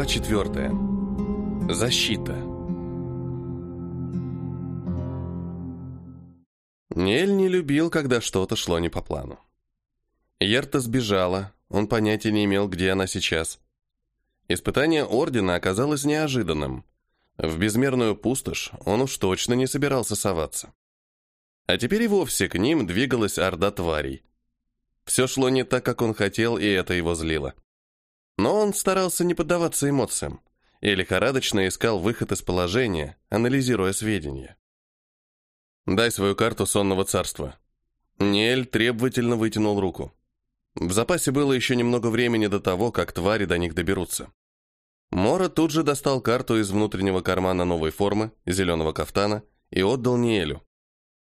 Глава четвертая. Защита. Нель не любил, когда что-то шло не по плану. Ерта сбежала, он понятия не имел, где она сейчас. Испытание Ордена оказалось неожиданным. В безмерную пустошь он уж точно не собирался соваться. А теперь и вовсе к ним двигалась орда тварей. Все шло не так, как он хотел, и это его злило. Но он старался не поддаваться эмоциям и лихорадочно искал выход из положения, анализируя сведения. «Дай свою карту сонного царства». Ниэль требовательно вытянул руку. В запасе было еще немного времени до того, как твари до них доберутся. Мора тут же достал карту из внутреннего кармана новой формы, зеленого кафтана, и отдал Ниэлю.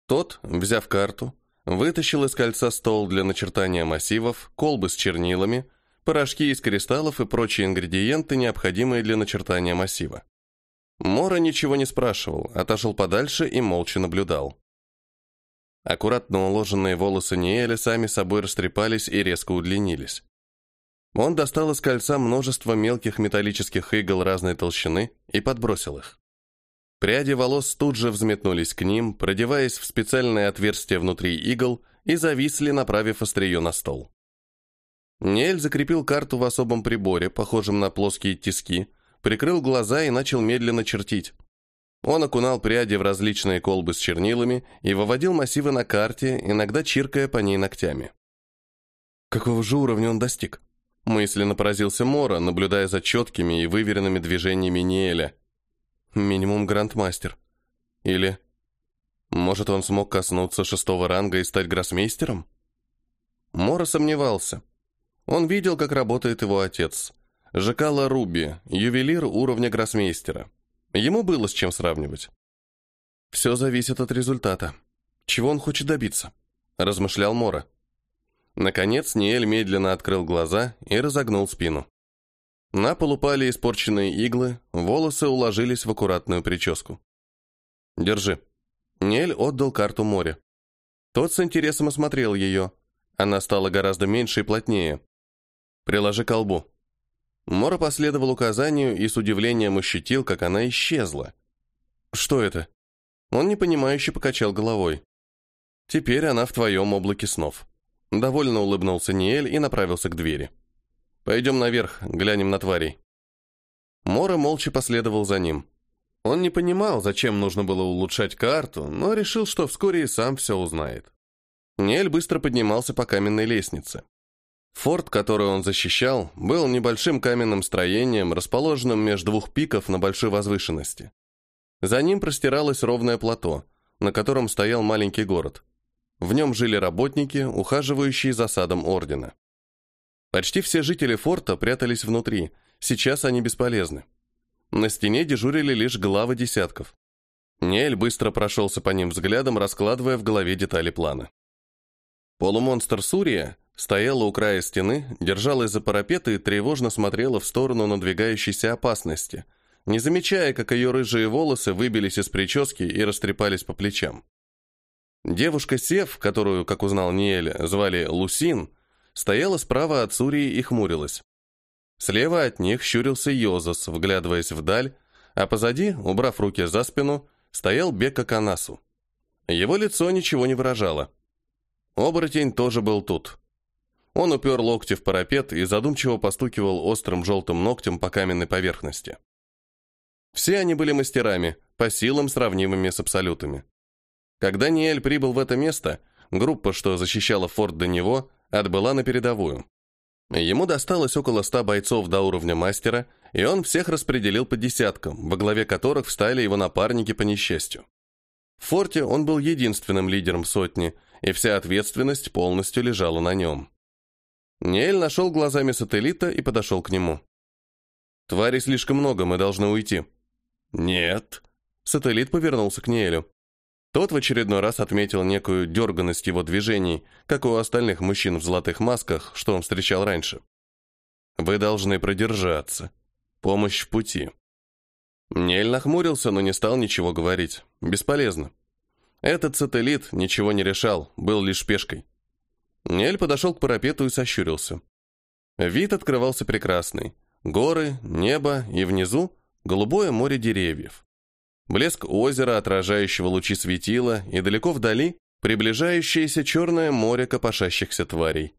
Тот, взяв карту, вытащил из кольца стол для начертания массивов, колбы с чернилами, порошки из кристаллов и прочие ингредиенты, необходимые для начертания массива. Мора ничего не спрашивал, отошел подальше и молча наблюдал. Аккуратно уложенные волосы Ниэля сами собой растрепались и резко удлинились. Он достал из кольца множество мелких металлических игл разной толщины и подбросил их. Пряди волос тут же взметнулись к ним, продеваясь в специальное отверстие внутри игл и зависли, направив острие на стол. Нель закрепил карту в особом приборе, похожем на плоские тиски, прикрыл глаза и начал медленно чертить. Он окунал пряди в различные колбы с чернилами и выводил массивы на карте, иногда чиркая по ней ногтями. Какого же уровня он достиг? Мысленно поразился Мора, наблюдая за четкими и выверенными движениями Ниэля. Минимум грандмастер. Или... Может, он смог коснуться шестого ранга и стать гроссмейстером? Мора сомневался. Он видел, как работает его отец. Жекала Руби, ювелир уровня гроссмейстера. Ему было с чем сравнивать. «Все зависит от результата. Чего он хочет добиться?» – размышлял Мора. Наконец Ниэль медленно открыл глаза и разогнул спину. На пол упали испорченные иглы, волосы уложились в аккуратную прическу. «Держи». Ниэль отдал карту моря. Тот с интересом осмотрел ее. Она стала гораздо меньше и плотнее. Приложи колбу. Мора последовал указанию и с удивлением ощутил, как она исчезла. Что это? Он непонимающе покачал головой. Теперь она в твоем облаке снов. Довольно улыбнулся Ниэль и направился к двери. Пойдем наверх, глянем на тварей. Мора молча последовал за ним. Он не понимал, зачем нужно было улучшать карту, но решил, что вскоре и сам все узнает. Ниэль быстро поднимался по каменной лестнице. Форт, который он защищал, был небольшим каменным строением, расположенным между двух пиков на большой возвышенности. За ним простиралось ровное плато, на котором стоял маленький город. В нем жили работники, ухаживающие за садом Ордена. Почти все жители форта прятались внутри, сейчас они бесполезны. На стене дежурили лишь главы десятков. Нель быстро прошелся по ним взглядом, раскладывая в голове детали плана. Полумонстр Сурия Стояла у края стены, держалась за парапет и тревожно смотрела в сторону надвигающейся опасности, не замечая, как ее рыжие волосы выбились из прически и растрепались по плечам. Девушка Сев, которую, как узнал Ниэль, звали Лусин, стояла справа от Сурии и хмурилась. Слева от них щурился Йозас, вглядываясь вдаль, а позади, убрав руки за спину, стоял Бека Канасу. Его лицо ничего не выражало. Оборотень тоже был тут. Он упер локти в парапет и задумчиво постукивал острым желтым ногтем по каменной поверхности. Все они были мастерами, по силам сравнимыми с абсолютами. Когда Ниэль прибыл в это место, группа, что защищала форт до него, отбыла на передовую. Ему досталось около ста бойцов до уровня мастера, и он всех распределил по десяткам, во главе которых встали его напарники по несчастью. В форте он был единственным лидером сотни, и вся ответственность полностью лежала на нем. Ниэль нашел глазами сателлита и подошел к нему. «Тварей слишком много, мы должны уйти». «Нет». Сателлит повернулся к Ниэлю. Тот в очередной раз отметил некую дерганность его движений, как у остальных мужчин в золотых масках, что он встречал раньше. «Вы должны продержаться. Помощь в пути». Нель нахмурился, но не стал ничего говорить. Бесполезно. Этот сателлит ничего не решал, был лишь пешкой. Нель подошел к парапету и сощурился. Вид открывался прекрасный. горы, небо и внизу голубое море деревьев. Блеск озера, отражающего лучи светила, и далеко вдали приближающееся черное море копошащихся тварей.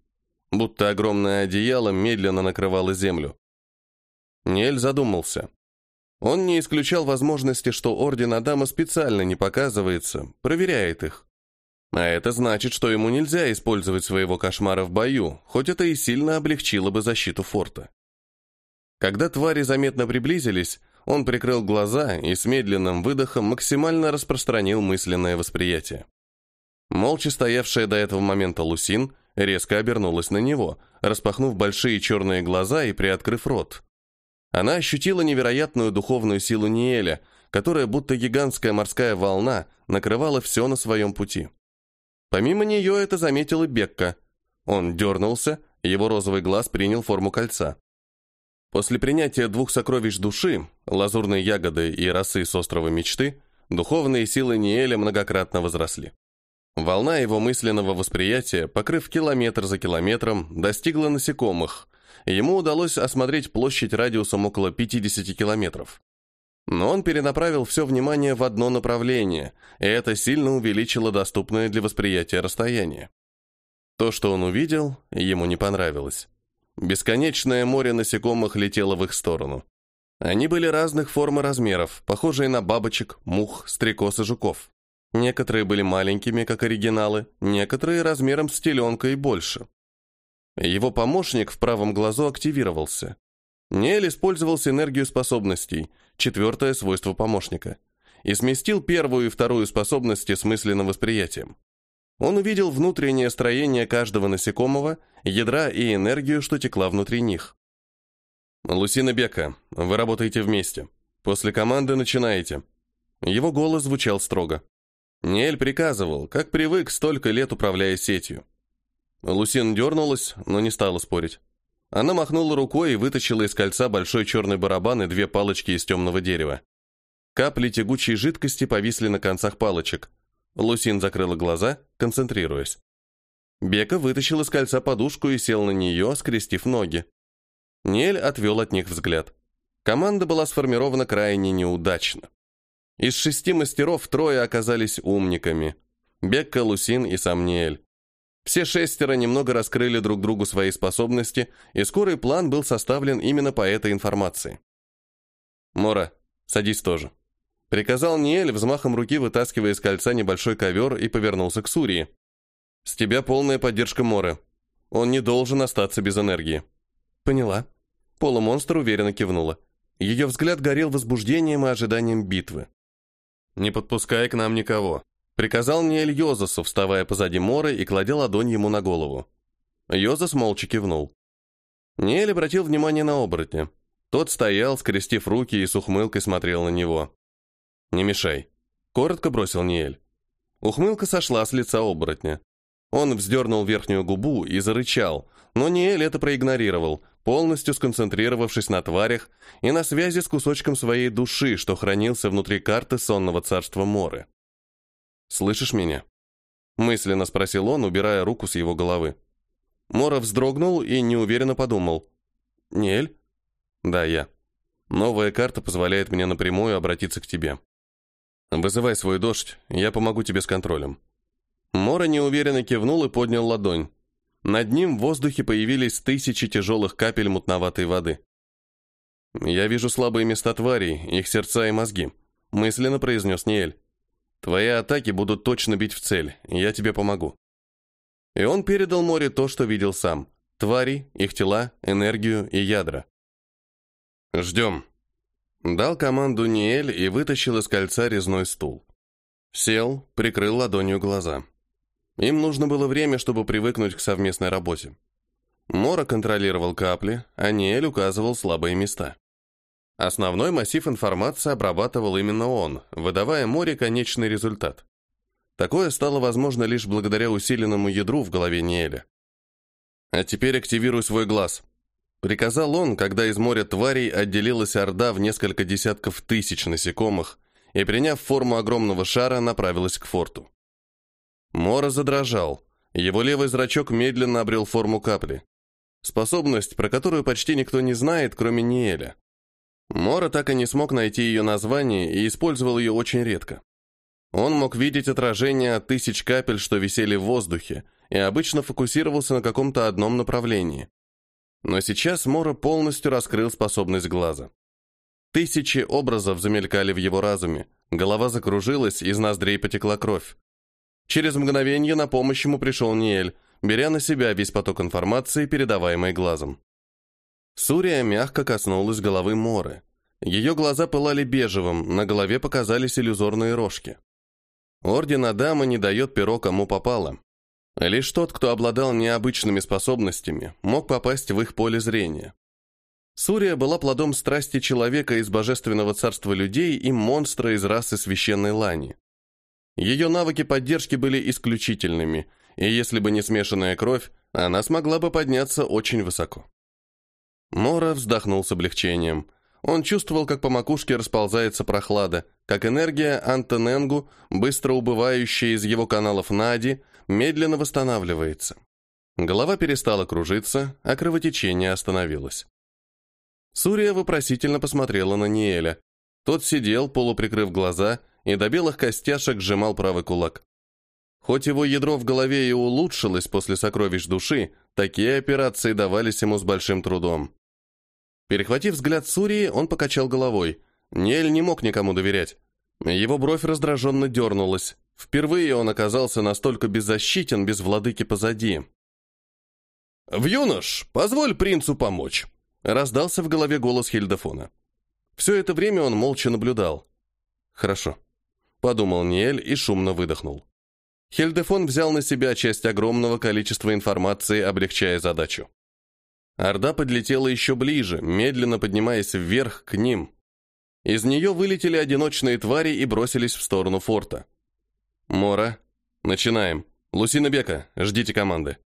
Будто огромное одеяло медленно накрывало землю. Нель задумался. Он не исключал возможности, что Орден Адама специально не показывается, проверяет их. А это значит, что ему нельзя использовать своего кошмара в бою, хоть это и сильно облегчило бы защиту форта. Когда твари заметно приблизились, он прикрыл глаза и с медленным выдохом максимально распространил мысленное восприятие. Молча стоявшая до этого момента Лусин резко обернулась на него, распахнув большие черные глаза и приоткрыв рот. Она ощутила невероятную духовную силу Ниэля, которая будто гигантская морская волна накрывала все на своем пути. Помимо нее это заметила Бекка. Он дернулся, его розовый глаз принял форму кольца. После принятия двух сокровищ души, лазурной ягоды и росы с острова мечты, духовные силы Ниэля многократно возросли. Волна его мысленного восприятия, покрыв километр за километром, достигла насекомых. Ему удалось осмотреть площадь радиусом около 50 километров. Но он перенаправил все внимание в одно направление, и это сильно увеличило доступное для восприятия расстояние. То, что он увидел, ему не понравилось. Бесконечное море насекомых летело в их сторону. Они были разных форм и размеров, похожие на бабочек, мух, стрекоз и жуков. Некоторые были маленькими, как оригиналы, некоторые размером с теленка и больше. Его помощник в правом глазу активировался. Нель использовал энергию способностей, четвертое свойство помощника, и сместил первую и вторую способности с мысленным восприятием. Он увидел внутреннее строение каждого насекомого, ядра и энергию, что текла внутри них. «Лусина Бека, вы работаете вместе. После команды начинаете». Его голос звучал строго. Нель приказывал, как привык, столько лет управляя сетью. Лусин дернулась, но не стала спорить. Она махнула рукой и вытащила из кольца большой черный барабан и две палочки из темного дерева. Капли тягучей жидкости повисли на концах палочек. Лусин закрыла глаза, концентрируясь. Бека вытащил из кольца подушку и сел на нее, скрестив ноги. Нель отвел от них взгляд. Команда была сформирована крайне неудачно. Из шести мастеров трое оказались умниками. Бекка, Лусин и сам Ниэль. Все шестеро немного раскрыли друг другу свои способности, и скорый план был составлен именно по этой информации. «Мора, садись тоже», — приказал Ниэль, взмахом руки вытаскивая из кольца небольшой ковер и повернулся к Сурии. «С тебя полная поддержка Моры. Он не должен остаться без энергии». «Поняла». Полумонстр уверенно кивнула. Ее взгляд горел возбуждением и ожиданием битвы. «Не подпускай к нам никого», — приказал Ниэль Йозасу, вставая позади Моры и кладя ладонь ему на голову. Йозас молча кивнул. Ниэль обратил внимание на оборотня. Тот стоял, скрестив руки и с ухмылкой смотрел на него. «Не мешай», — коротко бросил Ниэль. Ухмылка сошла с лица оборотня. Он вздернул верхнюю губу и зарычал, но Ниэль это проигнорировал, полностью сконцентрировавшись на тварях и на связи с кусочком своей души, что хранился внутри карты сонного царства Моры. «Слышишь меня?» Мысленно спросил он, убирая руку с его головы. Мора вздрогнул и неуверенно подумал. «Ниэль?» «Да, я. Новая карта позволяет мне напрямую обратиться к тебе. Вызывай свой дождь, я помогу тебе с контролем». Мора неуверенно кивнул и поднял ладонь. Над ним в воздухе появились тысячи тяжелых капель мутноватой воды. «Я вижу слабые места тварей, их сердца и мозги», — мысленно произнес Ниэль. «Твои атаки будут точно бить в цель, я тебе помогу». И он передал море то, что видел сам. Твари, их тела, энергию и ядра. «Ждем», Дал команду Ниэль и вытащил из кольца резной стул. Сел, прикрыл ладонью глаза. Им нужно было время, чтобы привыкнуть к совместной работе. Мора контролировал капли, а Ниэль указывал слабые места. Основной массив информации обрабатывал именно он, выдавая Море конечный результат. Такое стало возможно лишь благодаря усиленному ядру в голове Ниэля. «А теперь активируй свой глаз», — приказал он, когда из моря тварей отделилась орда в несколько десятков тысяч насекомых и, приняв форму огромного шара, направилась к форту. Мора задрожал. Его левый зрачок медленно обрел форму капли. Способность, про которую почти никто не знает, кроме Ниэля. Мора так и не смог найти ее название и использовал ее очень редко. Он мог видеть отражение от тысяч капель, что висели в воздухе, и обычно фокусировался на каком-то одном направлении. Но сейчас Мора полностью раскрыл способность глаза. Тысячи образов замелькали в его разуме, голова закружилась, из ноздрей потекла кровь. Через мгновение на помощь ему пришел Ниэль, беря на себя весь поток информации, передаваемый глазом. Сурия мягко коснулась головы Моры. Ее глаза пылали бежевым, на голове показались иллюзорные рожки. Орден Адама не дает перо кому попало. Лишь тот, кто обладал необычными способностями, мог попасть в их поле зрения. Сурия была плодом страсти человека из божественного царства людей и монстра из расы священной лани. Ее навыки поддержки были исключительными, и если бы не смешанная кровь, она смогла бы подняться очень высоко. Мора вздохнул с облегчением. Он чувствовал, как по макушке расползается прохлада, как энергия Антоненгу, быстро убывающая из его каналов Нади, медленно восстанавливается. Голова перестала кружиться, а кровотечение остановилось. Сурия вопросительно посмотрела на Ниэля. Тот сидел, полуприкрыв глаза, и до белых костяшек сжимал правый кулак. Хоть его ядро в голове и улучшилось после сокровищ души, такие операции давались ему с большим трудом. Перехватив взгляд Сурии, он покачал головой. Ниэль не мог никому доверять. Его бровь раздраженно дернулась. Впервые он оказался настолько беззащитен без владыки позади. «В юнош, позволь принцу помочь», — раздался в голове голос Хильдефона. Все это время он молча наблюдал. «Хорошо», — подумал Ниэль и шумно выдохнул. Хильдефон взял на себя часть огромного количества информации, облегчая задачу. Орда подлетела еще ближе, медленно поднимаясь вверх к ним. Из нее вылетели одиночные твари и бросились в сторону форта. «Мора, начинаем. Лусина Бека, ждите команды».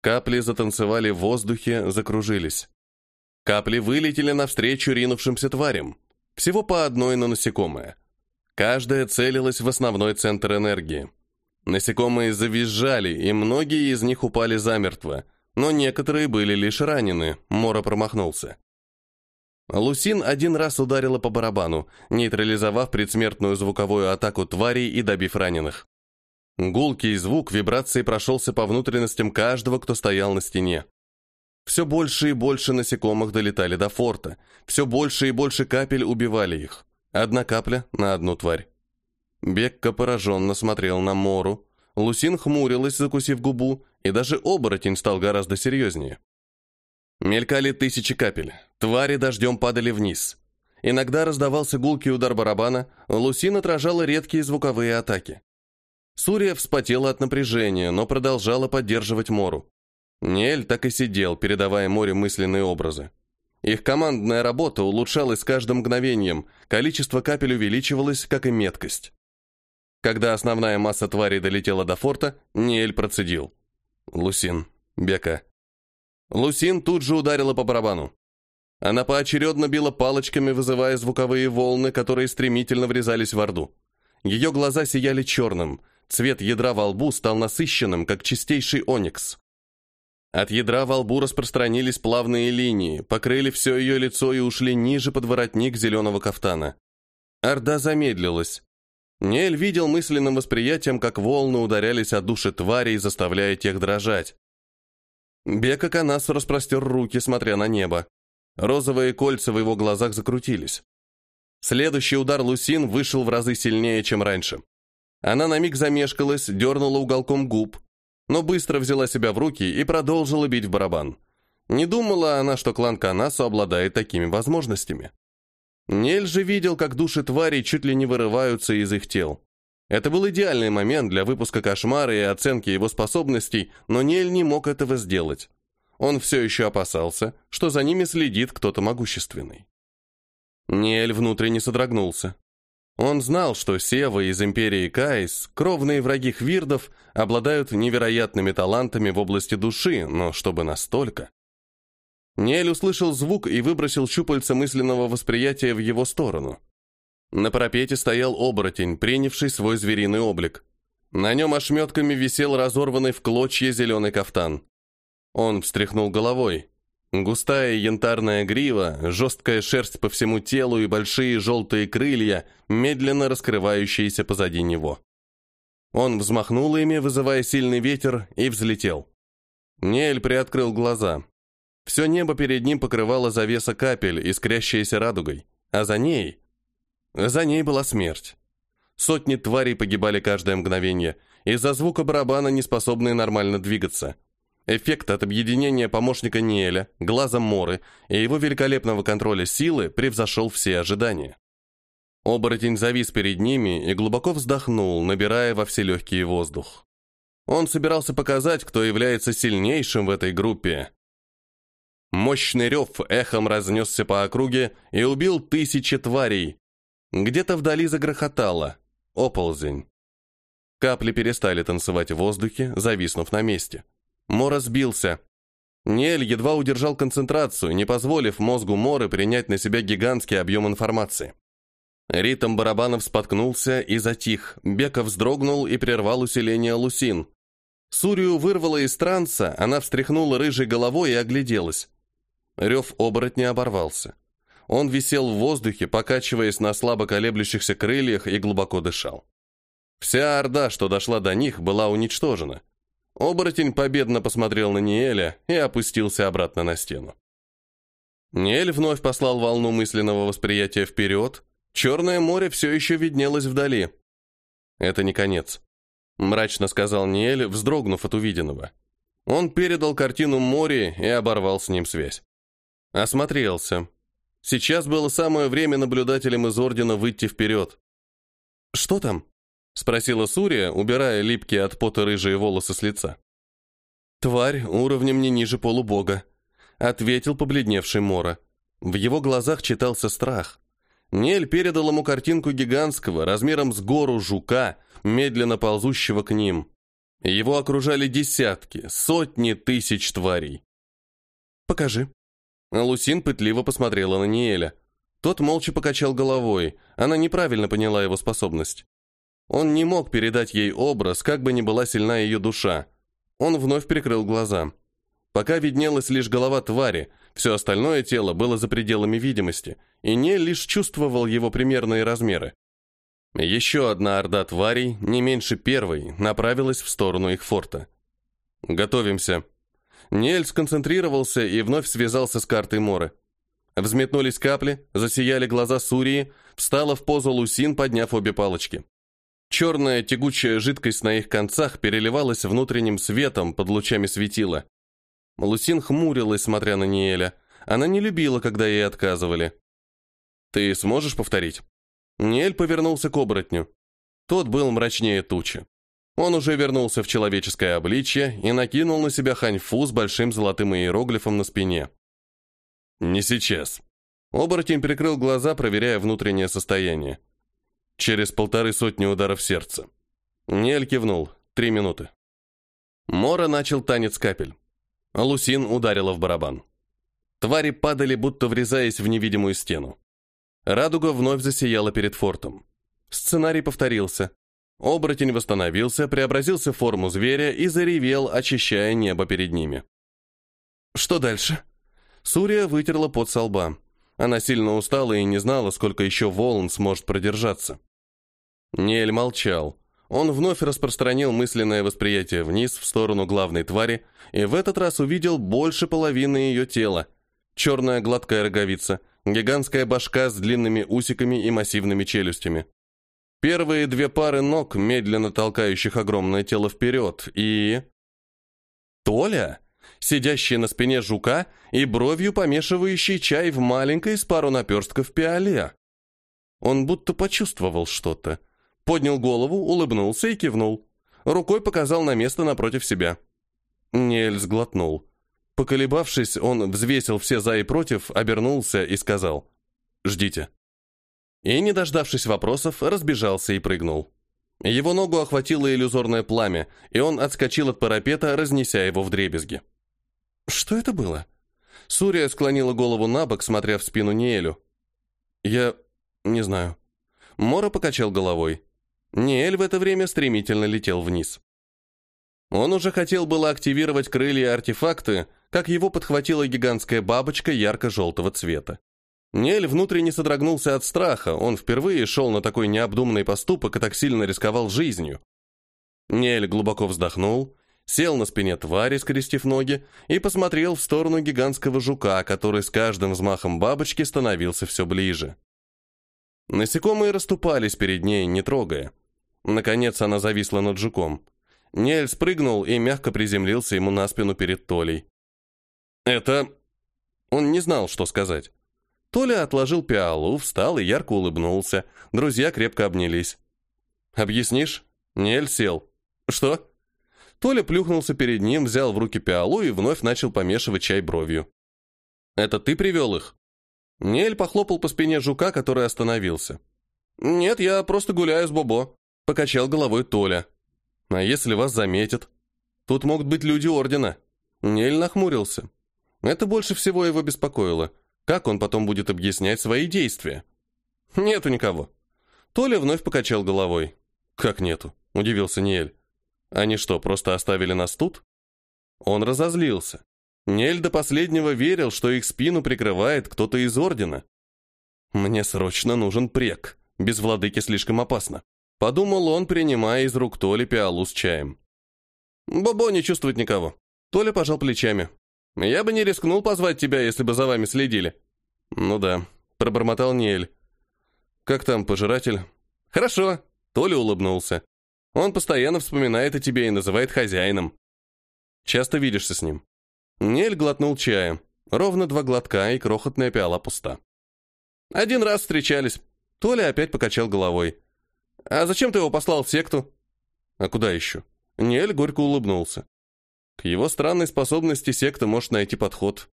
Капли затанцевали в воздухе, закружились. Капли вылетели навстречу ринувшимся тварям. Всего по одной на насекомое. Каждая целилась в основной центр энергии. Насекомые завизжали, и многие из них упали замертво, но некоторые были лишь ранены, Мора промахнулся. Лусин один раз ударила по барабану, нейтрализовав предсмертную звуковую атаку тварей и добив раненых. Гулкий звук вибрации прошелся по внутренностям каждого, кто стоял на стене. Все больше и больше насекомых долетали до форта, все больше и больше капель убивали их. Одна капля на одну тварь. Бекка пораженно смотрел на Мору, Лусин хмурилась, закусив губу, и даже оборотень стал гораздо серьезнее. Мелькали тысячи капель, твари дождем падали вниз. Иногда раздавался гулкий удар барабана, Лусин отражала редкие звуковые атаки. Сурия вспотела от напряжения, но продолжала поддерживать Мору. Нель так и сидел, передавая море мысленные образы. Их командная работа улучшалась с каждым мгновением, количество капель увеличивалось, как и меткость. Когда основная масса тварей долетела до форта, Ниэль процедил. «Лусин, Бека». Лусин тут же ударила по барабану. Она поочередно била палочками, вызывая звуковые волны, которые стремительно врезались в Орду. Ее глаза сияли черным, цвет ядра во лбу стал насыщенным, как чистейший оникс. От ядра во лбу распространились плавные линии, покрыли все ее лицо и ушли ниже под воротник зеленого кафтана. Орда замедлилась. Нель видел мысленным восприятием, как волны ударялись о души тварей, заставляя тех дрожать. Бека Канас распростер руки, смотря на небо. Розовые кольца в его глазах закрутились. Следующий удар Лусин вышел в разы сильнее, чем раньше. Она на миг замешкалась, дернула уголком губ, но быстро взяла себя в руки и продолжила бить в барабан. Не думала она, что клан Канасу обладает такими возможностями. Нель же видел, как души тварей чуть ли не вырываются из их тел. Это был идеальный момент для выпуска кошмара и оценки его способностей, но Нель не мог этого сделать. Он все еще опасался, что за ними следит кто-то могущественный. Нель внутренне содрогнулся. Он знал, что Сева из Империи Кайс, кровные враги Хвирдов, обладают невероятными талантами в области души, но чтобы настолько... Нель услышал звук и выбросил щупальца мысленного восприятия в его сторону. На парапете стоял оборотень, принявший свой звериный облик. На нем ошметками висел разорванный в клочья зеленый кафтан. Он встряхнул головой. Густая янтарная грива, жесткая шерсть по всему телу и большие желтые крылья, медленно раскрывающиеся позади него. Он взмахнул ими, вызывая сильный ветер, и взлетел. Нель приоткрыл глаза. Все небо перед ним покрывало завеса капель, искрящаяся радугой, а за ней... За ней была смерть. Сотни тварей погибали каждое мгновение, из-за звука барабана не способные нормально двигаться — Эффект от объединения помощника Ниэля, глаза Моры и его великолепного контроля силы превзошел все ожидания. Оборотень завис перед ними и глубоко вздохнул, набирая во все легкие воздух. Он собирался показать, кто является сильнейшим в этой группе. Мощный рев эхом разнесся по округе и убил тысячи тварей. Где-то вдали загрохотало. Оползень. Капли перестали танцевать в воздухе, зависнув на месте. Мора сбился. Нель едва удержал концентрацию, не позволив мозгу Моры принять на себя гигантский объем информации. Ритм барабанов споткнулся и затих. Беков вздрогнул и прервал усиление лусин. Сурию вырвало из транса, она встряхнула рыжей головой и огляделась. Рев оборотня оборвался. Он висел в воздухе, покачиваясь на слабо колеблющихся крыльях и глубоко дышал. Вся орда, что дошла до них, была уничтожена. Оборотень победно посмотрел на Ниэля и опустился обратно на стену. Ниэль вновь послал волну мысленного восприятия вперед. Черное море все еще виднелось вдали. «Это не конец», — мрачно сказал Ниэль, вздрогнув от увиденного. Он передал картину море и оборвал с ним связь. Осмотрелся. Сейчас было самое время наблюдателям из Ордена выйти вперед. «Что там?» Спросила Сурия, убирая липкие от пота рыжие волосы с лица. «Тварь уровнем не ниже полубога», — ответил побледневший Мора. В его глазах читался страх. Нель передал ему картинку гигантского, размером с гору жука, медленно ползущего к ним. Его окружали десятки, сотни тысяч тварей. «Покажи». Лусин пытливо посмотрела на Ниэля. Тот молча покачал головой, она неправильно поняла его способность. Он не мог передать ей образ, как бы ни была сильна ее душа. Он вновь прикрыл глаза. Пока виднелась лишь голова твари, все остальное тело было за пределами видимости, и не лишь чувствовал его примерные размеры. Еще одна орда тварей, не меньше первой, направилась в сторону их форта. «Готовимся». Нель сконцентрировался и вновь связался с картой Моры. Взметнулись капли, засияли глаза Сурии, встала в позу Лусин, подняв обе палочки. Черная тягучая жидкость на их концах переливалась внутренним светом под лучами светила. Лусин хмурилась, смотря на Ниэля. Она не любила, когда ей отказывали. «Ты сможешь повторить?» Ниэль повернулся к оборотню. Тот был мрачнее тучи. Он уже вернулся в человеческое обличье и накинул на себя ханьфу с большим золотым иероглифом на спине. «Не сейчас». Оборотень прикрыл глаза, проверяя внутреннее состояние. Через полторы сотни ударов сердца. Нель кивнул. Три минуты. Мора начал танец капель. Лусин ударила в барабан. Твари падали, будто врезаясь в невидимую стену. Радуга вновь засияла перед фортом. Сценарий повторился. Оборотень восстановился, преобразился в форму зверя и заревел, очищая небо перед ними. Что дальше? Сурия вытерла пот со лба. Она сильно устала и не знала, сколько еще волн сможет продержаться. Ниэль молчал. Он вновь распространил мысленное восприятие вниз, в сторону главной твари, и в этот раз увидел больше половины ее тела. Черная гладкая роговица, гигантская башка с длинными усиками и массивными челюстями. Первые две пары ног, медленно толкающих огромное тело вперед, и... Толя, сидящий на спине жука и бровью помешивающий чай в маленькой с пару наперстков пиале. Он будто почувствовал что-то поднял голову, улыбнулся и кивнул. Рукой показал на место напротив себя. Нель сглотнул. Поколебавшись, он взвесил все за и против, обернулся и сказал «Ждите». И, не дождавшись вопросов, разбежался и прыгнул. Его ногу охватило иллюзорное пламя, и он отскочил от парапета, разнеся его в дребезги. «Что это было?» Сурия склонила голову на бок, смотря в спину Ниэлю. «Я... не знаю». Мора покачал головой. Ниэль в это время стремительно летел вниз. Он уже хотел было активировать крылья и артефакты, как его подхватила гигантская бабочка ярко-желтого цвета. Нель внутренне содрогнулся от страха, он впервые шел на такой необдуманный поступок и так сильно рисковал жизнью. Нель глубоко вздохнул, сел на спине твари, скрестив ноги, и посмотрел в сторону гигантского жука, который с каждым взмахом бабочки становился все ближе. Насекомые расступались перед ней, не трогая. Наконец она зависла над жуком. Нель спрыгнул и мягко приземлился ему на спину перед Толей. «Это...» Он не знал, что сказать. Толя отложил пиалу, встал и ярко улыбнулся. Друзья крепко обнялись. «Объяснишь?» Нель сел. «Что?» Толя плюхнулся перед ним, взял в руки пиалу и вновь начал помешивать чай бровью. «Это ты привел их?» Нель похлопал по спине жука, который остановился. «Нет, я просто гуляю с Бобо», — покачал головой Толя. «А если вас заметят? Тут могут быть люди Ордена». Нель нахмурился. Это больше всего его беспокоило. Как он потом будет объяснять свои действия? «Нету никого». Толя вновь покачал головой. «Как нету?» — удивился Ниэль. «Они что, просто оставили нас тут?» Он разозлился. Нель до последнего верил, что их спину прикрывает кто-то из Ордена. «Мне срочно нужен прек. Без владыки слишком опасно», — подумал он, принимая из рук Толи пиалу с чаем. «Бобо не чувствует никого». Толя пожал плечами. «Я бы не рискнул позвать тебя, если бы за вами следили». «Ну да», — пробормотал Ниэль. «Как там, пожиратель?» «Хорошо», — Толя улыбнулся. «Он постоянно вспоминает о тебе и называет хозяином». «Часто видишься с ним?» Нель глотнул чая. Ровно два глотка, и крохотная пиала пуста. «Один раз встречались». Толя опять покачал головой. «А зачем ты его послал в секту?» «А куда еще?» Нель горько улыбнулся. К его странной способности секта может найти подход.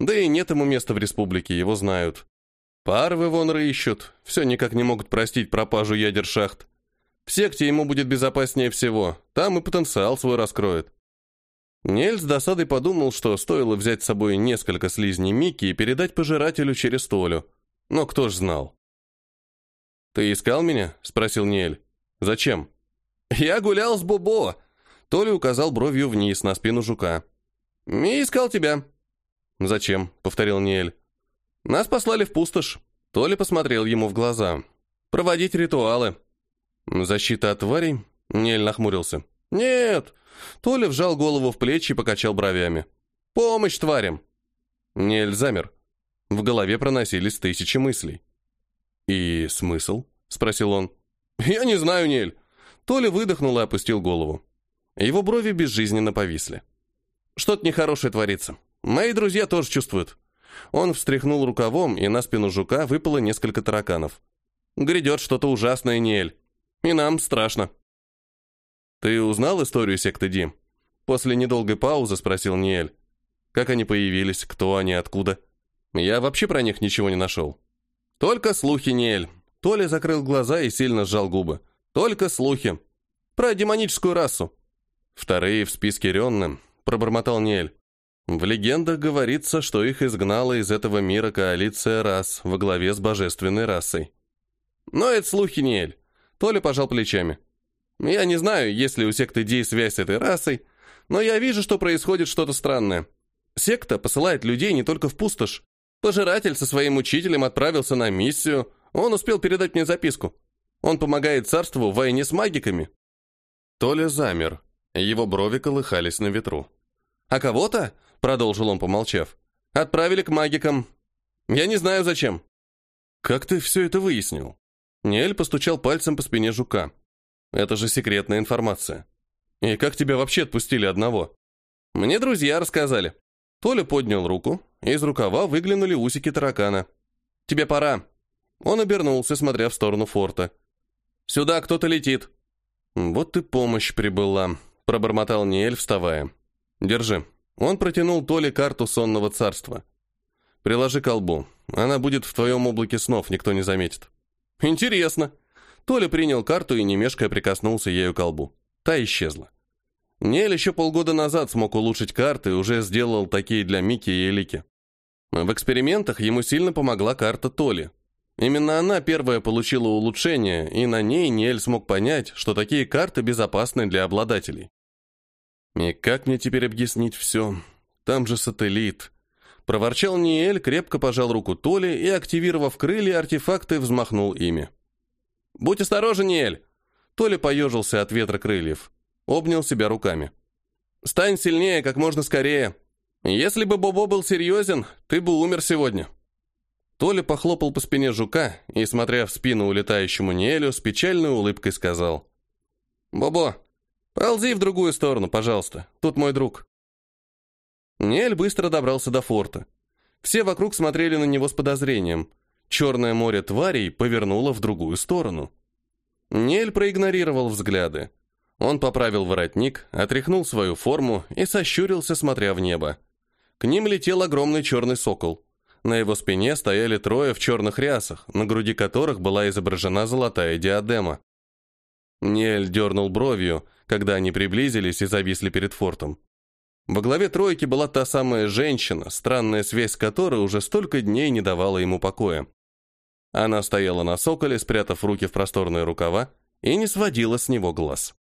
Да и нет ему места в республике, его знают. Парвы вон ищут, все никак не могут простить пропажу ядершахт. В секте ему будет безопаснее всего, там и потенциал свой раскроет. Нель с досадой подумал, что стоило взять с собой несколько слизней Микки и передать пожирателю через Толю. Но кто ж знал? «Ты искал меня?» — спросил Нель. «Зачем?» «Я гулял с Бобо!» Толя указал бровью вниз на спину жука. «И искал тебя». «Зачем?» — повторил Нель. «Нас послали в пустошь». Толя посмотрел ему в глаза. «Проводить ритуалы». «Защита от тварей?» Нель нахмурился. «Нет, Толя вжал голову в плечи и покачал бровями. «Помощь тварям!» Нель замер. В голове проносились тысячи мыслей. «И смысл?» — спросил он. «Я не знаю, Нель». Толя выдохнул и опустил голову. Его брови безжизненно повисли. «Что-то нехорошее творится. Мои друзья тоже чувствуют». Он встряхнул рукавом, и на спину жука выпало несколько тараканов. «Грядет что-то ужасное, Нель. И нам страшно». «Ты узнал историю секты Ди?» После недолгой паузы спросил Ниэль. «Как они появились? Кто они? Откуда?» «Я вообще про них ничего не нашел». «Только слухи, Ниэль». Толя закрыл глаза и сильно сжал губы. «Только слухи. Про демоническую расу». «Вторые в списке Ренны», — пробормотал Ниэль. В легендах говорится, что их изгнала из этого мира коалиция рас во главе с божественной расой. Но это слухи, Ниэль. Толя пожал плечами. Я не знаю, есть ли у секты Ди связь с этой расой, но я вижу, что происходит что-то странное. Секта посылает людей не только в пустошь. Пожиратель со своим учителем отправился на миссию, он успел передать мне записку. Он помогает царству в войне с магиками. Толя замер, его брови колыхались на ветру. «А кого-то?» — продолжил он, помолчав. «Отправили к магикам. Я не знаю, зачем». «Как ты все это выяснил?» Нель постучал пальцем по спине жука. Это же секретная информация. И как тебя вообще отпустили одного? Мне друзья рассказали. Толя поднял руку, из рукава выглянули усики таракана. Тебе пора. Он обернулся, смотря в сторону форта. Сюда кто-то летит. Вот и помощь прибыла, пробормотал Ниэль, вставая. Держи. Он протянул Толе карту сонного царства. Приложи к колбу. Она будет в твоем облаке снов, никто не заметит. Интересно. Толя принял карту и немешкая прикоснулся ею к колбу. Та исчезла. Нель еще полгода назад смог улучшить карты и уже сделал такие для Мики и Элики. В экспериментах ему сильно помогла карта Толи. Именно она первая получила улучшение, и на ней Нель смог понять, что такие карты безопасны для обладателей. И как мне теперь объяснить все? Там же сателлит. Проворчал Ниэль, крепко пожал руку Толи и, активировав крылья, артефакты взмахнул ими. «Будь осторожен, Ниэль!» Толи поежился от ветра крыльев. Обнял себя руками. «Стань сильнее, как можно скорее. Если бы Бобо был серьезен, ты бы умер сегодня». Толя похлопал по спине жука и, смотря в спину улетающему Ниэлю, с печальной улыбкой сказал. «Бобо, ползи в другую сторону, пожалуйста. Тут мой друг». Ниэль быстро добрался до форта. Все вокруг смотрели на него с подозрением. Черное море тварей повернуло в другую сторону. Ниэль проигнорировал взгляды. Он поправил воротник, отряхнул свою форму и сощурился, смотря в небо. К ним летел огромный черный сокол. На его спине стояли трое в черных рясах, на груди которых была изображена золотая диадема. Ниэль дернул бровью, когда они приблизились и зависли перед фортом. Во главе тройки была та самая женщина, странная связь которой уже столько дней не давала ему покоя. Она стояла на соколе, спрятав руки в просторные рукава, и не сводила с него глаз.